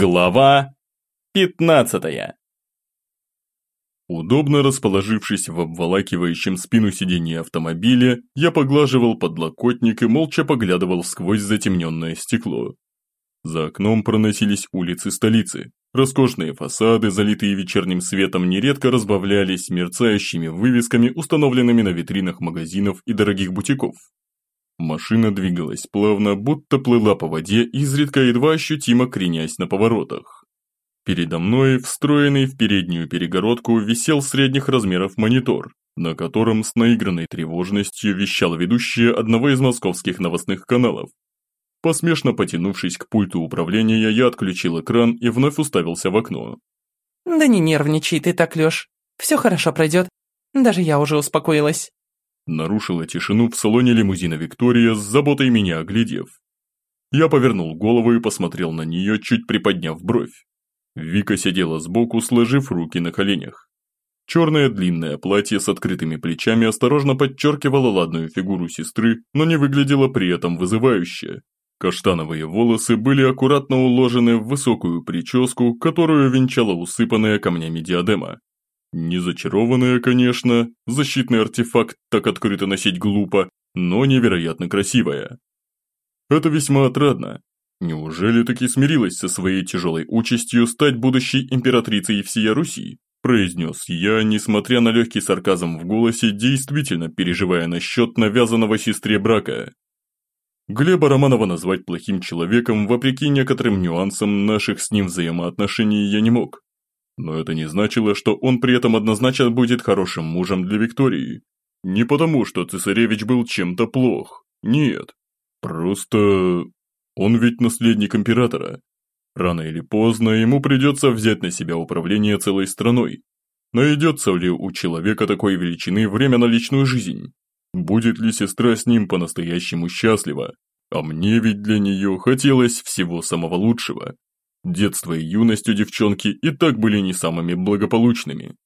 Глава 15 Удобно расположившись в обволакивающем спину сиденье автомобиля, я поглаживал подлокотник и молча поглядывал сквозь затемненное стекло. За окном проносились улицы столицы. Роскошные фасады, залитые вечерним светом, нередко разбавлялись мерцающими вывесками, установленными на витринах магазинов и дорогих бутиков. Машина двигалась плавно, будто плыла по воде, изредка едва ощутимо кренясь на поворотах. Передо мной, встроенный в переднюю перегородку, висел средних размеров монитор, на котором с наигранной тревожностью вещал ведущая одного из московских новостных каналов. Посмешно потянувшись к пульту управления, я отключил экран и вновь уставился в окно. «Да не нервничай ты так, Лёш. Все хорошо пройдет. Даже я уже успокоилась». Нарушила тишину в салоне лимузина Виктория с заботой меня оглядев. Я повернул голову и посмотрел на нее, чуть приподняв бровь. Вика сидела сбоку, сложив руки на коленях. Черное длинное платье с открытыми плечами осторожно подчеркивало ладную фигуру сестры, но не выглядело при этом вызывающе. Каштановые волосы были аккуратно уложены в высокую прическу, которую венчала усыпанная камнями диадема. Не зачарованная, конечно, защитный артефакт так открыто носить глупо, но невероятно красивая. Это весьма отрадно. Неужели таки смирилась со своей тяжелой участью стать будущей императрицей всея Руси? произнес я, несмотря на легкий сарказм в голосе, действительно переживая насчет навязанного сестре брака. Глеба Романова назвать плохим человеком, вопреки некоторым нюансам наших с ним взаимоотношений я не мог. Но это не значило, что он при этом однозначно будет хорошим мужем для Виктории. Не потому, что цесаревич был чем-то плох. Нет. Просто... Он ведь наследник императора. Рано или поздно ему придется взять на себя управление целой страной. Найдется ли у человека такой величины время на личную жизнь? Будет ли сестра с ним по-настоящему счастлива? А мне ведь для нее хотелось всего самого лучшего. Детство и юность у девчонки и так были не самыми благополучными.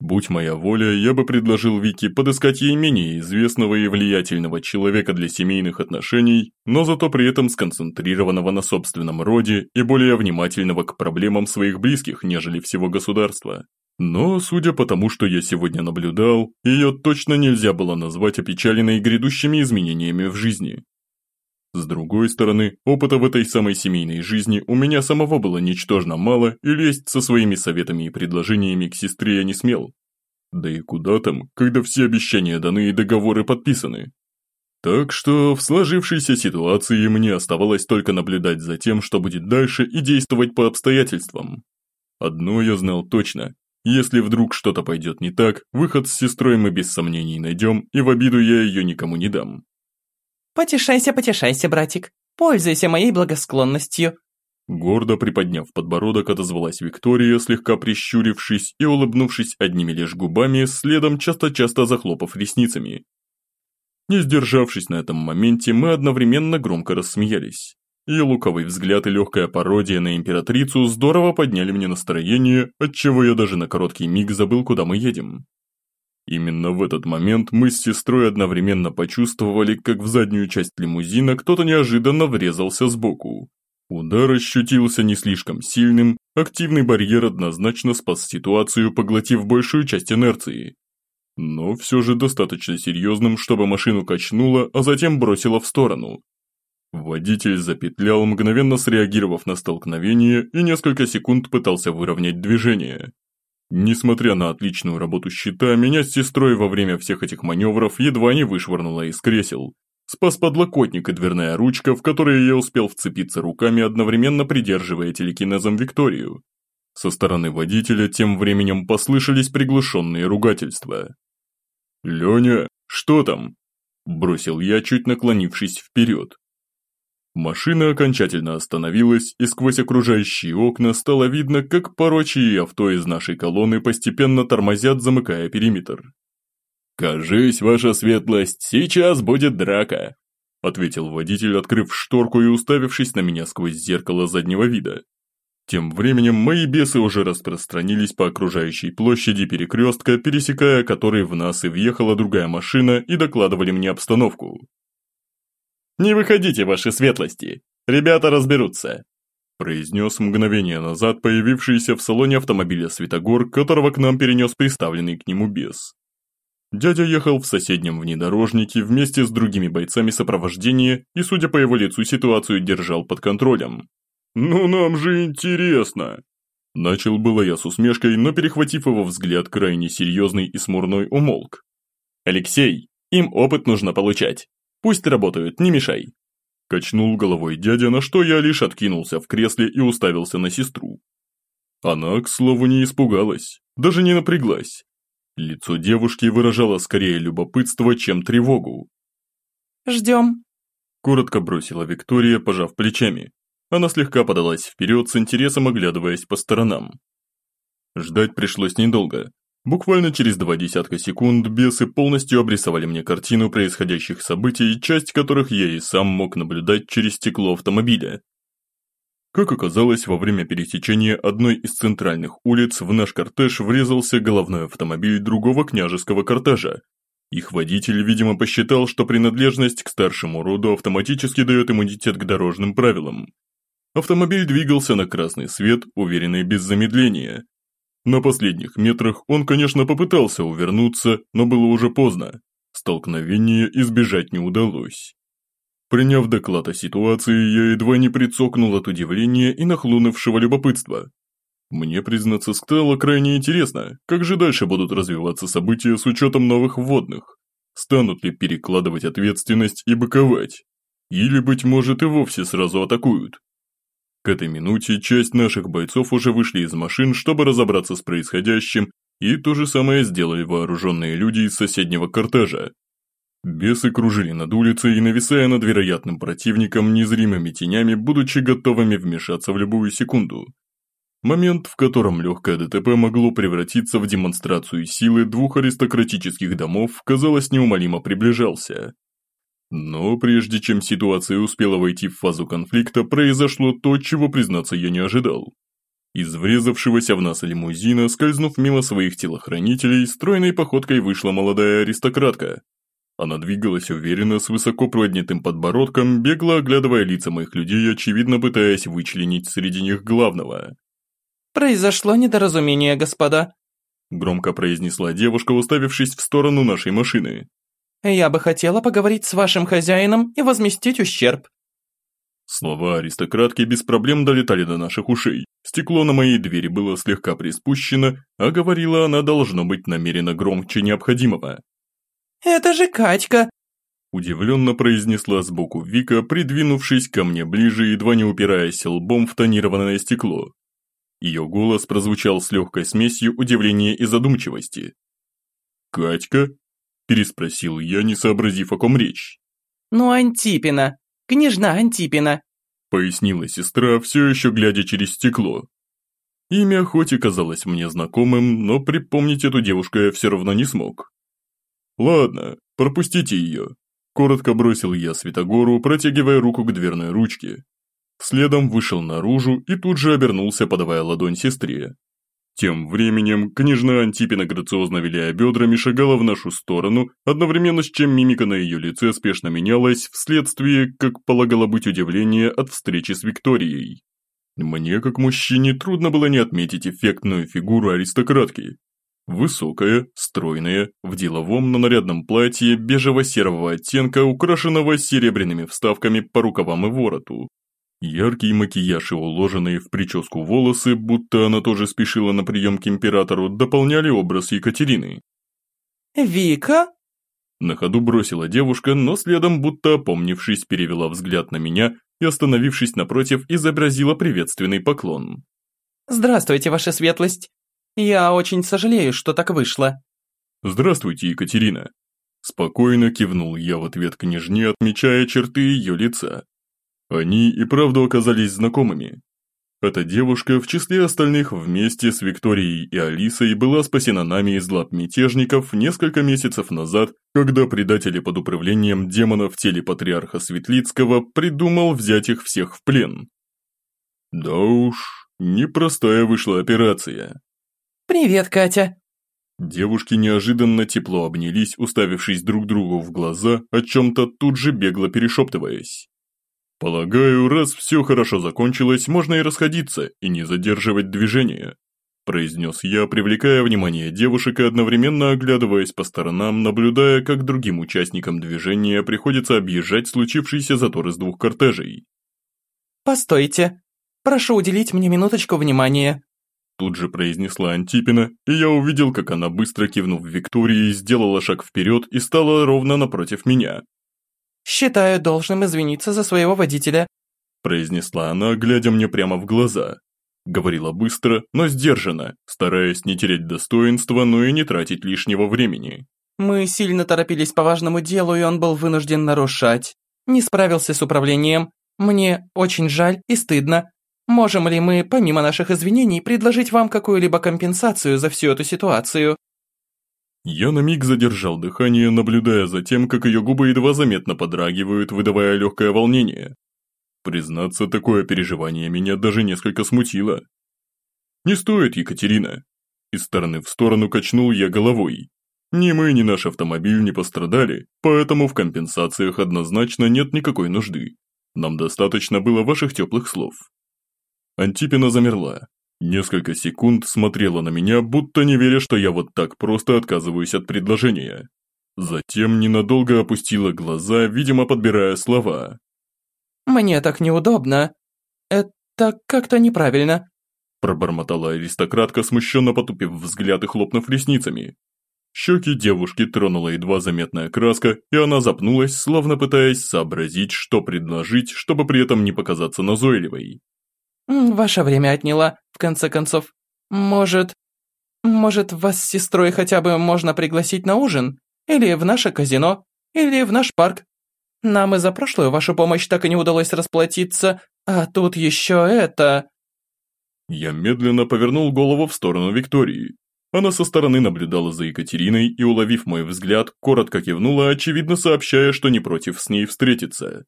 Будь моя воля, я бы предложил Вике подыскать ей менее известного и влиятельного человека для семейных отношений, но зато при этом сконцентрированного на собственном роде и более внимательного к проблемам своих близких, нежели всего государства. Но, судя по тому, что я сегодня наблюдал, ее точно нельзя было назвать опечаленной грядущими изменениями в жизни. С другой стороны, опыта в этой самой семейной жизни у меня самого было ничтожно мало, и лезть со своими советами и предложениями к сестре я не смел. Да и куда там, когда все обещания даны и договоры подписаны. Так что в сложившейся ситуации мне оставалось только наблюдать за тем, что будет дальше и действовать по обстоятельствам. Одно я знал точно. Если вдруг что-то пойдет не так, выход с сестрой мы без сомнений найдем, и в обиду я ее никому не дам. «Потешайся, потешайся, братик. Пользуйся моей благосклонностью». Гордо приподняв подбородок, отозвалась Виктория, слегка прищурившись и улыбнувшись одними лишь губами, следом часто-часто захлопав ресницами. Не сдержавшись на этом моменте, мы одновременно громко рассмеялись. Ее луковый взгляд и легкая пародия на императрицу здорово подняли мне настроение, отчего я даже на короткий миг забыл, куда мы едем. Именно в этот момент мы с сестрой одновременно почувствовали, как в заднюю часть лимузина кто-то неожиданно врезался сбоку. Удар ощутился не слишком сильным, активный барьер однозначно спас ситуацию, поглотив большую часть инерции. Но все же достаточно серьезным, чтобы машину качнуло, а затем бросило в сторону. Водитель запетлял, мгновенно среагировав на столкновение и несколько секунд пытался выровнять движение. Несмотря на отличную работу щита, меня с сестрой во время всех этих маневров едва не вышвырнуло из кресел. Спас подлокотник и дверная ручка, в которой я успел вцепиться руками, одновременно придерживая телекинезом Викторию. Со стороны водителя тем временем послышались приглушенные ругательства. «Леня, что там?» – бросил я, чуть наклонившись вперед. Машина окончательно остановилась, и сквозь окружающие окна стало видно, как порочие авто из нашей колонны постепенно тормозят, замыкая периметр. «Кажись, ваша светлость, сейчас будет драка», ответил водитель, открыв шторку и уставившись на меня сквозь зеркало заднего вида. Тем временем мои бесы уже распространились по окружающей площади перекрестка, пересекая который в нас и въехала другая машина и докладывали мне обстановку. «Не выходите, ваши светлости! Ребята разберутся!» произнес мгновение назад появившийся в салоне автомобиля Светогор, которого к нам перенес приставленный к нему бес. Дядя ехал в соседнем внедорожнике вместе с другими бойцами сопровождения и, судя по его лицу, ситуацию держал под контролем. «Ну нам же интересно!» Начал было я с усмешкой, но перехватив его взгляд крайне серьезный и смурной, умолк. «Алексей, им опыт нужно получать. Пусть работают, не мешай». Качнул головой дядя, на что я лишь откинулся в кресле и уставился на сестру. Она, к слову, не испугалась, даже не напряглась. Лицо девушки выражало скорее любопытство, чем тревогу. «Ждем», – коротко бросила Виктория, пожав плечами. Она слегка подалась вперед, с интересом оглядываясь по сторонам. Ждать пришлось недолго. Буквально через два десятка секунд бесы полностью обрисовали мне картину происходящих событий, часть которых я и сам мог наблюдать через стекло автомобиля. Как оказалось, во время пересечения одной из центральных улиц в наш кортеж врезался головной автомобиль другого княжеского кортежа. Их водитель, видимо, посчитал, что принадлежность к старшему роду автоматически дает иммунитет к дорожным правилам. Автомобиль двигался на красный свет, уверенный без замедления. На последних метрах он, конечно, попытался увернуться, но было уже поздно. Столкновения избежать не удалось. Приняв доклад о ситуации, я едва не прицокнул от удивления и нахлынувшего любопытства. Мне, признаться, стало крайне интересно, как же дальше будут развиваться события с учетом новых вводных. Станут ли перекладывать ответственность и быковать? Или, быть может, и вовсе сразу атакуют? К этой минуте часть наших бойцов уже вышли из машин, чтобы разобраться с происходящим, и то же самое сделали вооруженные люди из соседнего кортежа. Бесы кружили над улицей, нависая над вероятным противником незримыми тенями, будучи готовыми вмешаться в любую секунду. Момент, в котором легкое ДТП могло превратиться в демонстрацию силы двух аристократических домов, казалось, неумолимо приближался. Но прежде чем ситуация успела войти в фазу конфликта, произошло то, чего, признаться, я не ожидал. Из врезавшегося в нас лимузина, скользнув мимо своих телохранителей, стройной походкой вышла молодая аристократка, она двигалась уверенно, с высоко поднятым подбородком, бегло оглядывая лица моих людей, очевидно пытаясь вычленить среди них главного. «Произошло недоразумение, господа», – громко произнесла девушка, уставившись в сторону нашей машины. «Я бы хотела поговорить с вашим хозяином и возместить ущерб». Слова аристократки без проблем долетали до наших ушей. Стекло на моей двери было слегка приспущено, а говорила она должно быть намеренно громче необходимого. «Это же Катька!» Удивленно произнесла сбоку Вика, придвинувшись ко мне ближе, едва не упираясь лбом в тонированное стекло. Ее голос прозвучал с легкой смесью удивления и задумчивости. «Катька?» – переспросил я, не сообразив, о ком речь. «Ну, Антипина, княжна Антипина», – пояснила сестра, все еще глядя через стекло. Имя хоть и казалось мне знакомым, но припомнить эту девушку я все равно не смог. «Ладно, пропустите ее», – коротко бросил я Святогору, протягивая руку к дверной ручке. Следом вышел наружу и тут же обернулся, подавая ладонь сестре. Тем временем княжна Антипина грациозно виляя бедрами шагала в нашу сторону, одновременно с чем мимика на ее лице спешно менялась вследствие, как полагало быть удивления от встречи с Викторией. Мне, как мужчине, трудно было не отметить эффектную фигуру аристократки, Высокая, стройная, в деловом, но нарядном платье бежево-серого оттенка, украшенного серебряными вставками по рукавам и вороту. Яркий макияж и уложенные в прическу волосы, будто она тоже спешила на прием к императору, дополняли образ Екатерины. «Вика?» На ходу бросила девушка, но следом, будто опомнившись, перевела взгляд на меня и, остановившись напротив, изобразила приветственный поклон. «Здравствуйте, ваша светлость. «Я очень сожалею, что так вышло». «Здравствуйте, Екатерина». Спокойно кивнул я в ответ княжне, отмечая черты ее лица. Они и правда оказались знакомыми. Эта девушка, в числе остальных вместе с Викторией и Алисой, была спасена нами из лап мятежников несколько месяцев назад, когда предатели под управлением демона в теле патриарха Светлицкого придумал взять их всех в плен. Да уж, непростая вышла операция. «Привет, Катя!» Девушки неожиданно тепло обнялись, уставившись друг другу в глаза, о чем-то тут же бегло перешептываясь. Полагаю, раз все хорошо закончилось, можно и расходиться, и не задерживать движение произнес я, привлекая внимание девушек и одновременно оглядываясь по сторонам, наблюдая, как другим участникам движения приходится объезжать случившийся затор из двух кортежей. «Постойте. Прошу уделить мне минуточку внимания». Тут же произнесла Антипина, и я увидел, как она, быстро кивнув Виктории, сделала шаг вперед и стала ровно напротив меня. «Считаю должным извиниться за своего водителя», произнесла она, глядя мне прямо в глаза. Говорила быстро, но сдержанно, стараясь не терять достоинства, но и не тратить лишнего времени. «Мы сильно торопились по важному делу, и он был вынужден нарушать. Не справился с управлением. Мне очень жаль и стыдно. Можем ли мы, помимо наших извинений, предложить вам какую-либо компенсацию за всю эту ситуацию?» Я на миг задержал дыхание, наблюдая за тем, как ее губы едва заметно подрагивают, выдавая легкое волнение. Признаться, такое переживание меня даже несколько смутило. «Не стоит, Екатерина!» Из стороны в сторону качнул я головой. Ни мы, ни наш автомобиль не пострадали, поэтому в компенсациях однозначно нет никакой нужды. Нам достаточно было ваших теплых слов. Антипина замерла. Несколько секунд смотрела на меня, будто не веря, что я вот так просто отказываюсь от предложения. Затем ненадолго опустила глаза, видимо, подбирая слова. «Мне так неудобно. Это как-то неправильно», пробормотала аристократка, смущенно потупив взгляд и хлопнув ресницами. Щеки девушки тронула едва заметная краска, и она запнулась, словно пытаясь сообразить, что предложить, чтобы при этом не показаться назойливой. «Ваше время отняла, в конце концов. Может... Может, вас с сестрой хотя бы можно пригласить на ужин? Или в наше казино? Или в наш парк? Нам и за прошлую вашу помощь так и не удалось расплатиться, а тут еще это...» Я медленно повернул голову в сторону Виктории. Она со стороны наблюдала за Екатериной и, уловив мой взгляд, коротко кивнула, очевидно сообщая, что не против с ней встретиться.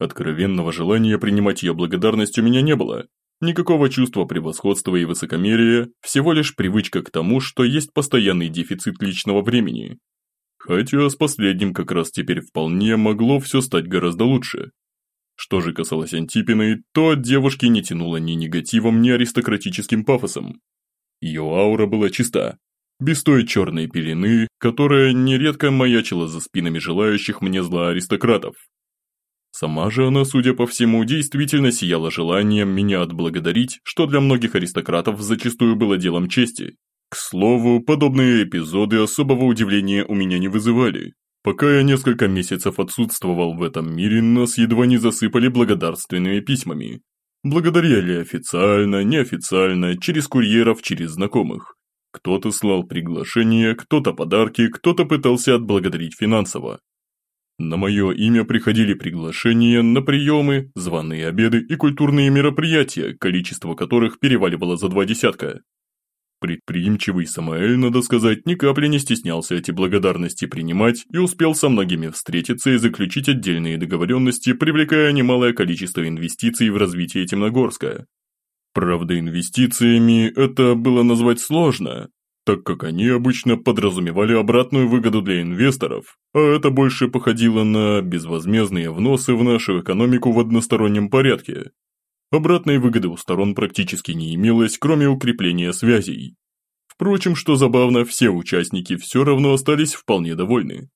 Откровенного желания принимать ее благодарность у меня не было. Никакого чувства превосходства и высокомерия, всего лишь привычка к тому, что есть постоянный дефицит личного времени. Хотя с последним как раз теперь вполне могло все стать гораздо лучше. Что же касалось Антипиной, то от девушки не тянуло ни негативом, ни аристократическим пафосом. Ее аура была чиста, без той черной пелены, которая нередко маячила за спинами желающих мне зла аристократов. Сама же она, судя по всему, действительно сияла желанием меня отблагодарить, что для многих аристократов зачастую было делом чести. К слову, подобные эпизоды особого удивления у меня не вызывали. Пока я несколько месяцев отсутствовал в этом мире, нас едва не засыпали благодарственными письмами. Благодарили официально, неофициально, через курьеров, через знакомых. Кто-то слал приглашения, кто-то подарки, кто-то пытался отблагодарить финансово. На мое имя приходили приглашения на приемы, званые обеды и культурные мероприятия, количество которых переваливало за два десятка. Предприимчивый Самаэль, надо сказать, ни капли не стеснялся эти благодарности принимать и успел со многими встретиться и заключить отдельные договоренности, привлекая немалое количество инвестиций в развитие Темногорска. Правда, инвестициями это было назвать сложно, так как они обычно подразумевали обратную выгоду для инвесторов, а это больше походило на безвозмездные вносы в нашу экономику в одностороннем порядке, Обратной выгоды у сторон практически не имелось, кроме укрепления связей. Впрочем, что забавно, все участники все равно остались вполне довольны.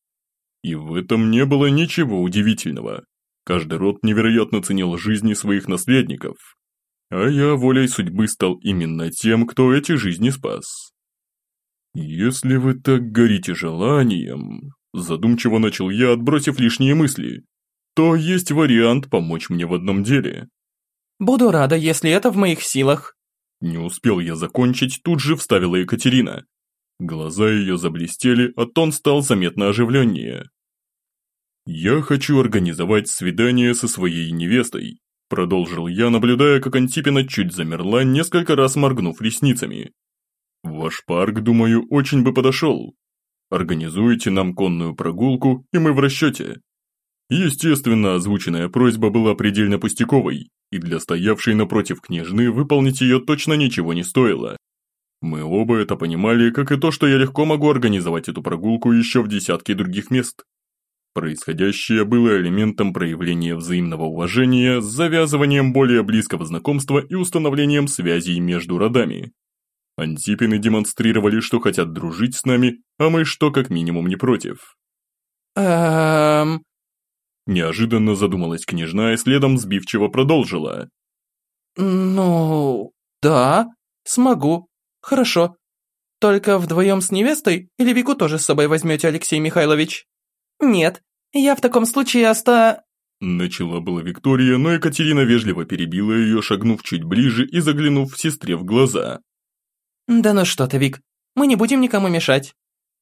И в этом не было ничего удивительного. Каждый род невероятно ценил жизни своих наследников. А я волей судьбы стал именно тем, кто эти жизни спас. «Если вы так горите желанием», задумчиво начал я, отбросив лишние мысли, то есть вариант помочь мне в одном деле. Буду рада, если это в моих силах». Не успел я закончить, тут же вставила Екатерина. Глаза ее заблестели, а тон стал заметно оживленнее. «Я хочу организовать свидание со своей невестой», продолжил я, наблюдая, как Антипина чуть замерла, несколько раз моргнув ресницами. «Ваш парк, думаю, очень бы подошел. Организуйте нам конную прогулку, и мы в расчете». Естественно, озвученная просьба была предельно пустяковой, и для стоявшей напротив княжны выполнить ее точно ничего не стоило. Мы оба это понимали, как и то, что я легко могу организовать эту прогулку еще в десятке других мест. Происходящее было элементом проявления взаимного уважения с завязыванием более близкого знакомства и установлением связей между родами. Антипины демонстрировали, что хотят дружить с нами, а мы что как минимум не против. Эм... Неожиданно задумалась княжна и следом сбивчиво продолжила. Ну, да, смогу. Хорошо. Только вдвоем с невестой или Вику тоже с собой возьмете, Алексей Михайлович? Нет, я в таком случае оста... Начала была Виктория, но Екатерина вежливо перебила ее, шагнув чуть ближе и заглянув сестре в глаза. Да ну что ты, Вик, мы не будем никому мешать.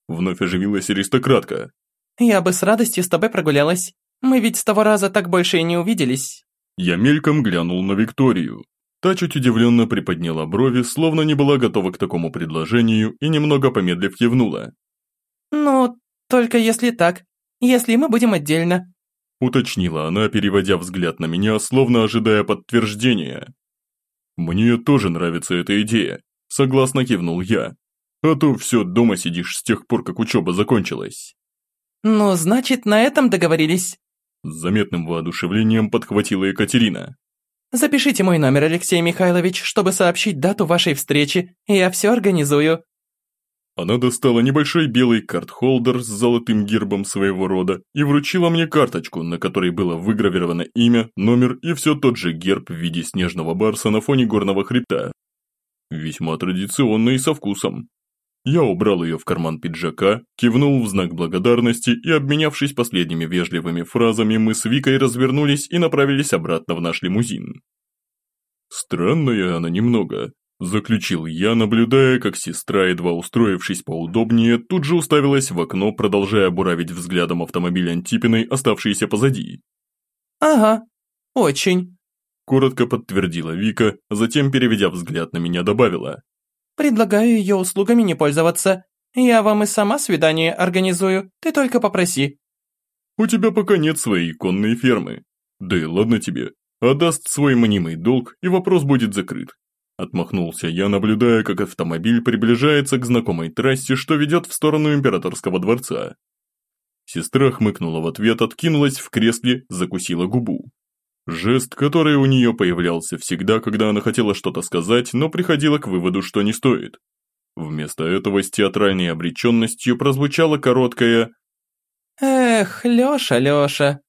Вновь оживилась аристократка. Я бы с радостью с тобой прогулялась. Мы ведь с того раза так больше и не увиделись. Я мельком глянул на Викторию. Та чуть удивленно приподняла брови, словно не была готова к такому предложению и немного помедлив кивнула. «Ну, только если так. Если мы будем отдельно». Уточнила она, переводя взгляд на меня, словно ожидая подтверждения. «Мне тоже нравится эта идея», – согласно кивнул я. «А то все дома сидишь с тех пор, как учеба закончилась». «Ну, значит, на этом договорились». С заметным воодушевлением подхватила Екатерина. «Запишите мой номер, Алексей Михайлович, чтобы сообщить дату вашей встречи, и я все организую». Она достала небольшой белый карт-холдер с золотым гербом своего рода и вручила мне карточку, на которой было выгравировано имя, номер и все тот же герб в виде снежного барса на фоне горного хребта. Весьма традиционно и со вкусом. Я убрал ее в карман пиджака, кивнул в знак благодарности и, обменявшись последними вежливыми фразами, мы с Викой развернулись и направились обратно в наш лимузин. Странная она немного, заключил я, наблюдая, как сестра, едва устроившись поудобнее, тут же уставилась в окно, продолжая буравить взглядом автомобиль Антипиной, оставшийся позади. «Ага, очень», – коротко подтвердила Вика, затем, переведя взгляд на меня, добавила. Предлагаю ее услугами не пользоваться. Я вам и сама свидание организую, ты только попроси». «У тебя пока нет своей конной фермы. Да и ладно тебе, отдаст свой мнимый долг, и вопрос будет закрыт». Отмахнулся я, наблюдая, как автомобиль приближается к знакомой трассе, что ведет в сторону императорского дворца. Сестра хмыкнула в ответ, откинулась в кресле, закусила губу. Жест, который у нее появлялся всегда, когда она хотела что-то сказать, но приходила к выводу, что не стоит. Вместо этого с театральной обреченностью прозвучало короткое «Эх, Леша, Леша».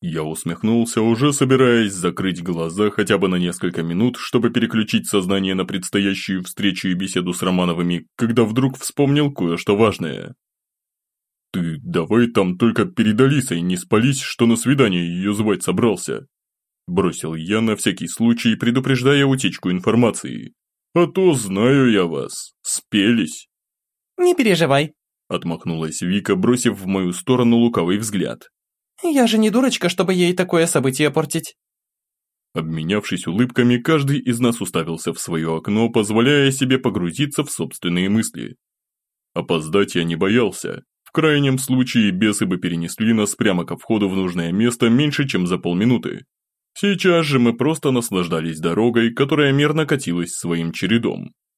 Я усмехнулся, уже собираясь закрыть глаза хотя бы на несколько минут, чтобы переключить сознание на предстоящую встречу и беседу с Романовыми, когда вдруг вспомнил кое-что важное. «Ты давай там только перед Алисой не спались, что на свидание ее звать собрался», бросил я на всякий случай, предупреждая утечку информации. «А то знаю я вас, спелись». «Не переживай», отмахнулась Вика, бросив в мою сторону лукавый взгляд. «Я же не дурочка, чтобы ей такое событие портить». Обменявшись улыбками, каждый из нас уставился в свое окно, позволяя себе погрузиться в собственные мысли. Опоздать я не боялся, в крайнем случае бесы бы перенесли нас прямо ко входу в нужное место меньше, чем за полминуты. Сейчас же мы просто наслаждались дорогой, которая мерно катилась своим чередом.